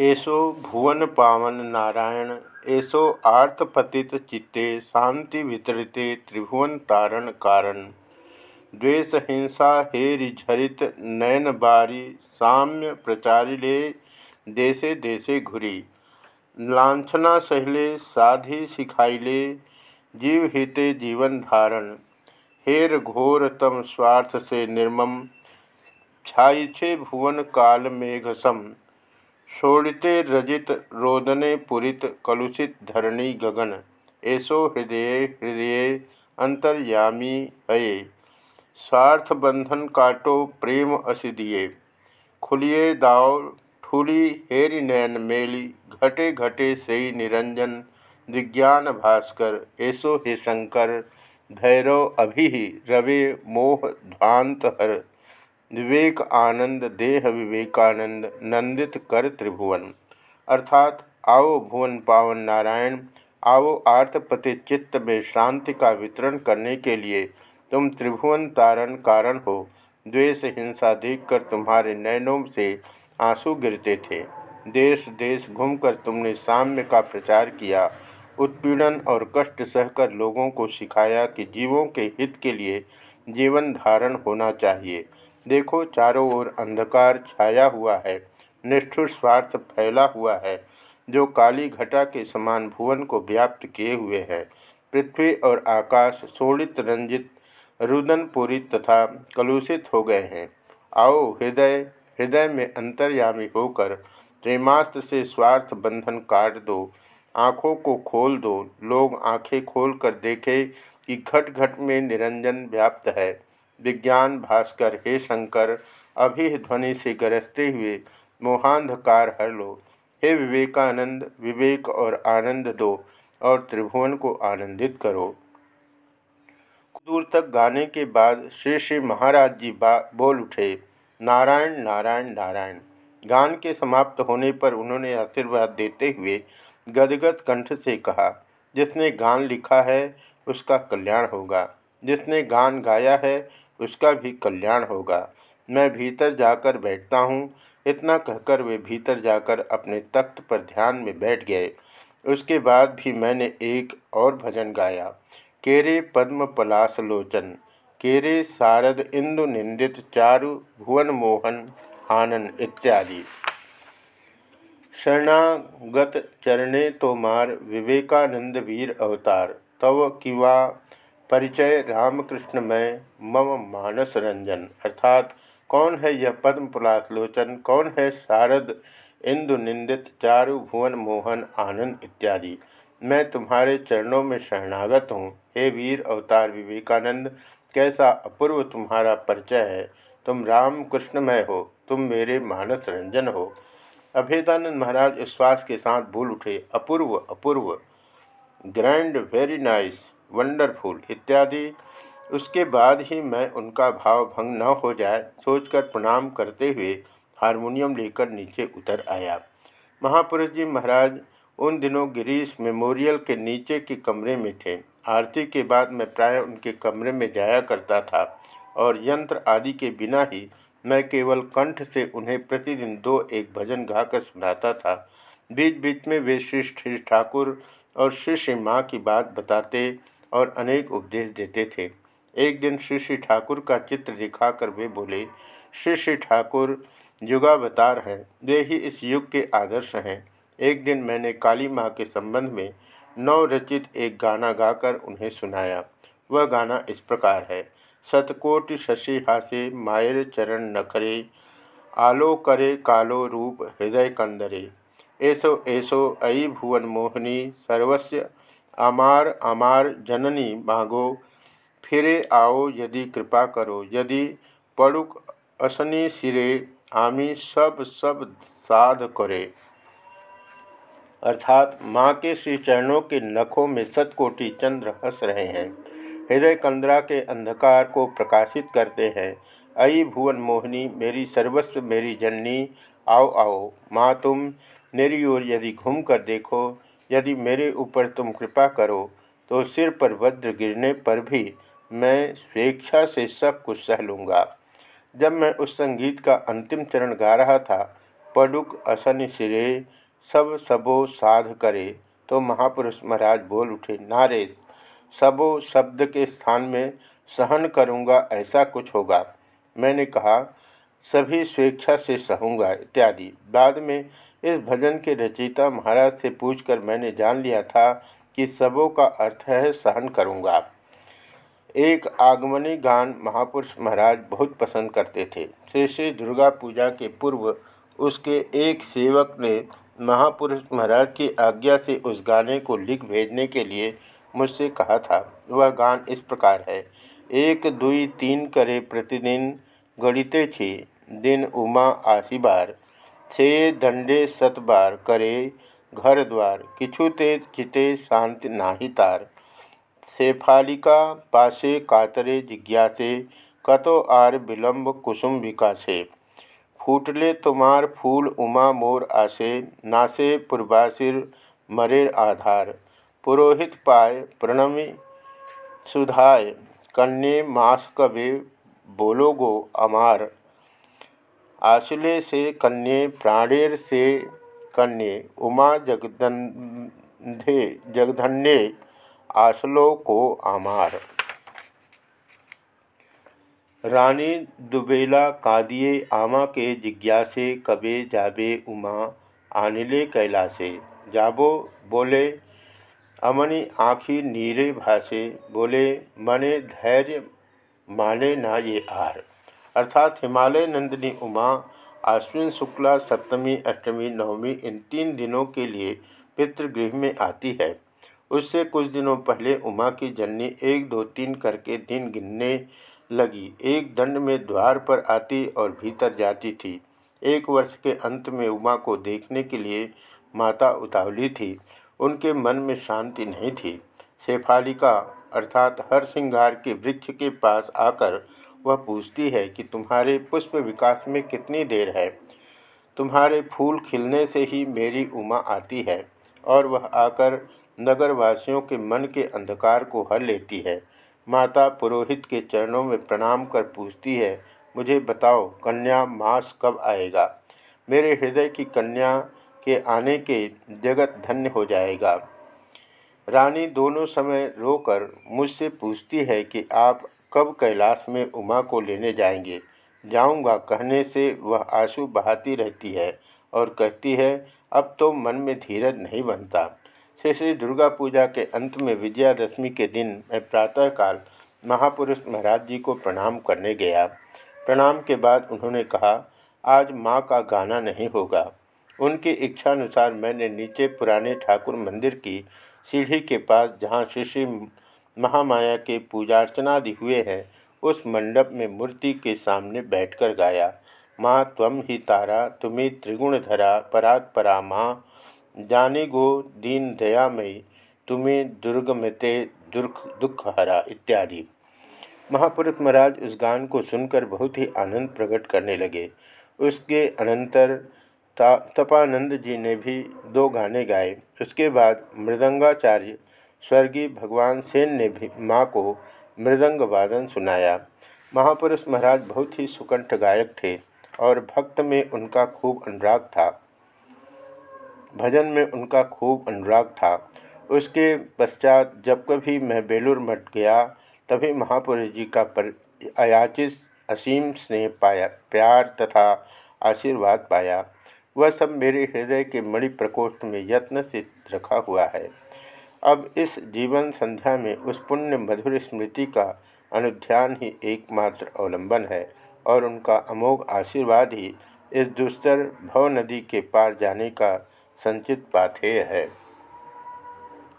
एसो भुवन पावन नारायण, एसो आर्तपतित चित्ते, शांति वितरिते त्रिभुवन तारण कारण। द्वेष हिंसा हेरिझरित नयन बारी, साम्य प्रचारिले देशे देशे घुरी। लाछना सहिले, साधि सिखाइले जीव हिते जीवन धारण। हेर घोर तम स्वार्थ से निर्मम छाइछे भुवन काल मेघसम। शोड़िते रजित रोदने पुरित कलुषित धरणी गगन। ऐसो हृदय हृदय अंतर्यामी हये स्वार्थ बंधन काटो प्रेम असि दिए खुलिए दाव ठूली हेरि नयन मेली। घटे घटे सही निरंजन। विज्ञान भास्कर। ऐसो हे शंकर। भैरव अभि रवे मोह ध्वांत हर। विवेक आनंद, देह विवेकानंद, नंदित कर त्रिभुवन। अर्थात, आओ भुवन पावन नारायण, आओ आर्तपति चित्त में शांति का वितरण करने के लिए तुम त्रिभुवन तारण कारण हो। द्वेष हिंसा देखकर तुम्हारे नयनों से आँसू गिरते थे। देश देश घूमकर तुमने साम्य का प्रचार किया। उत्पीड़न और कष्ट सहकर लोगों को सिखाया कि जीवों के हित के लिए जीवन धारण होना चाहिए। देखो, चारों ओर अंधकार छाया हुआ है, निष्ठुर स्वार्थ फैला हुआ है, जो काली घटा के समान भुवन को व्याप्त किए हुए है। पृथ्वी और आकाश सोड़ित रंजित रुदनपुरित तथा कलुषित हो गए हैं। आओ, हृदय हृदय में अंतर्यामी होकर प्रेमास्त्र से स्वार्थ बंधन काट दो, आँखों को खोल दो, लोग आँखें खोल कर देखें कि घट घट में निरंजन व्याप्त है। विज्ञान भास्कर, हे शंकर, अभी ध्वनि से गरजते हुए मोहांधकार हर लो। हे विवेकानंद, विवेक और आनंद दो और त्रिभुवन को आनंदित करो। दूर तक गाने के बाद श्री श्री महाराज जी बोल उठे, नारायण नारायण नारायण। गान के समाप्त होने पर उन्होंने आशीर्वाद देते हुए गदगद कंठ से कहा, जिसने गान लिखा है, उसका कल्याण होगा। जिसने गान गाया है उसका भी कल्याण होगा। मैं भीतर जाकर बैठता हूँ। इतना कहकर वे भीतर जाकर अपने तख्त पर ध्यान में बैठ गए। उसके बाद भी मैंने एक और भजन गाया। केरे पद्म पलास लोचन केरे शारद इंदु निंदित चारु भुवन मोहन आनन इत्यादि। शरणागत चरणे तोमार विवेकानंद वीर अवतार, तव किवा परिचय रामकृष्ण में मम मानस रंजन। अर्थात, कौन है यह पद्म पुलासलोचन कौन है शारद इंदु निंदित चारु भुवन मोहन आनंद इत्यादि? मैं तुम्हारे चरणों में शरणागत हूँ। हे वीर अवतार विवेकानंद, कैसा अपूर्व तुम्हारा परिचय है? तुम राम कृष्णमय हो, तुम मेरे मानस रंजन हो। अभेदानंद महाराज विश्वास के साथ भूल उठे, अपूर्व अपूर्व। Grand, very nice. वंडरफुल इत्यादि। उसके बाद ही मैं उनका भाव भंग न हो जाए, सोचकर प्रणाम करते हुए हारमोनियम लेकर नीचे उतर आया। महापुरुष जी महाराज उन दिनों गिरीश मेमोरियल के नीचे के कमरे में थे। आरती के बाद मैं प्राय उनके कमरे में जाया करता था और यंत्र आदि के बिना ही मैं केवल कंठ से उन्हें प्रतिदिन दो एक भजन गाकर सुनाता था। बीच बीच में वे श्री श्री ठाकुर और श्री श्री माँ की बात बताते और अनेक उपदेश देते थे। एक दिन श्री श्री ठाकुर का चित्र दिखाकर वे बोले, श्री श्री ठाकुर, युगावतार हैं, वे ही इस युग के आदर्श हैं। एक दिन मैंने काली माँ के संबंध में नव रचित एक गाना गाकर उन्हें सुनाया। वह गाना इस प्रकार है, सतकोटि शशि हासे, मायर चरण नखरे, आलो करे कालो रूप हृदय कंदरे। ऐसो ऐसो अयि भुवन मोहिनी, सर्वस्व अमार अमार जननी मांगो फिरे आओ यदि कृपा करो। यदि पड़ुक असनी सिरे, आमी सब सब साध करे। अर्थात माँ के श्री चरणों के नखों में सतकोटि चंद्र हंस रहे हैं। हृदय कंदरा के अंधकार को प्रकाशित करते हैं। अई भुवन मोहिनी, मेरी सर्वस्व मेरी जननी, आओ आओ, माँ तुम, मेरी ओर यदि घूम कर देखो यदि मेरे ऊपर तुम कृपा करो तो सिर पर वज्र गिरने पर भी मैं स्वेच्छा से सब कुछ सह लूँगा। जब मैं उस संगीत का अंतिम चरण गा रहा था पडुक असन सिरे, सब सबो साध करे तो महापुरुष महाराज बोल उठे, नारे, सबो शब्द के स्थान में सहन करूँगा, ऐसा कुछ होगा। मैंने कहा, सभी स्वेच्छा से सहूँगा, इत्यादि। बाद में इस भजन के रचयिता महाराज से पूछकर मैंने जान लिया था कि सबों का अर्थ है सहन करूँगा। एक आगमनी गान महापुरुष महाराज बहुत पसंद करते थे। श्री श्री दुर्गा पूजा के पूर्व उसके एक सेवक ने महापुरुष महाराज की आज्ञा से उस गाने को लिख भेजने के लिए मुझसे कहा था। वह गान इस प्रकार है। एक, दुई, तीन करे प्रतिदिन गणिते छी। दिन उमा आशीबार छे दंडे सतबार करे घर द्वार, किछु ते चिते शांति नाही तार। शेफालिका पासे कातरे जिज्ञासे, कतो आर विलंब कुसुम विकासे। फूटले तुम्हार फूल उमा मोर आसे, नासे पूर्वासिर मरेर आधार। पुरोहित पाय प्रणमी सुधाय कन्ये मास कवे बोलोगो अमार। आशुले से कन्ये, प्राणेर से कन्ये, उमा जगदंधे जगधन्ये आसलो को आमार। रानी दुबेला कादिये आमा के जिज्ञासे, कबे जाबे उमा, आनिले कैलासे। जाबो, बोले, अमनी आँखी नीरे भाषे बोले, मने धैर्य माने ना ये आर। अर्थात हिमालय नंदिनी उमा आश्विन शुक्ला, सप्तमी, अष्टमी, नवमी, इन तीन दिनों के लिए पितृगृह में आती है। उससे कुछ दिनों पहले उमा की जननी एक, दो, तीन करके दिन गिनने लगी। एक दंड में द्वार पर आती और भीतर जाती थी। एक वर्ष के अंत में उमा को देखने के लिए माता उतावली थी। उनके मन में शांति नहीं थी। शेफालिका अर्थात हर श्रृंगार के वृक्ष के पास आकर वह पूछती है कि तुम्हारे पुष्प विकास में कितनी देर है? तुम्हारे फूल खिलने से ही मेरी उमा आती है और वह आकर नगरवासियों के मन के अंधकार को हर लेती है। माता पुरोहित के चरणों में प्रणाम कर पूछती है, मुझे बताओ, कन्या मास कब आएगा? मेरे हृदय की कन्या के आने के जगत धन्य हो जाएगा। रानी दोनों समय रोकर मुझसे पूछती है कि आप कब कैलाश में उमा को लेने जाएँगे? जाऊँगा, कहने से वह आँसू बहाती रहती है और कहती है, अब तो मन में धीरज नहीं बनता श्री श्री दुर्गा पूजा के अंत में विजयादशमी के दिन मैं प्रातःकाल महापुरुष महाराज जी को प्रणाम करने गया। प्रणाम के बाद उन्होंने कहा, आज माँ का गाना नहीं होगा। उनकी इच्छानुसार मैंने नीचे पुराने ठाकुर मंदिर की सीढ़ी के पास जहाँ श्री श्री महामाया के पूजा पूजार्चनादि हुए हैं, उस मंडप में मूर्ति के सामने बैठकर गाया, माँ तम ही तारा, तुम्हें त्रिगुणधरा, परात परा माँ जाने गो दीन दयामयी, तुम्हें दुर्गमते दुर्ख दुख हरा इत्यादि। महापुरुष महाराज उस गान को सुनकर बहुत ही आनंद प्रकट करने लगे। उसके अनंतर तपानंद जी ने भी दो गाने गाए। उसके बाद मृदंगाचार्य स्वर्गीय भगवान सेन ने भी माँ को मृदंग वादन सुनाया। महापुरुष महाराज बहुत ही सुकंठ गायक थे और भक्त में उनका खूब अनुराग था। भजन में उनका खूब अनुराग था। उसके पश्चात जब कभी मैं बेलूर मठ गया, तभी महापुरुष जी का पर अयाचित असीम स्नेह पाया, प्यार तथा आशीर्वाद पाया। वह सब मेरे हृदय के मणि प्रकोष्ठ में यत्न से रखा हुआ है। अब इस जीवन संध्या में उस पुण्य मधुर स्मृति का अनुध्यान ही एकमात्र अवलंबन है और उनका अमोघ आशीर्वाद ही इस दुस्तर भव नदी के पार जाने का संचित पाथेय है।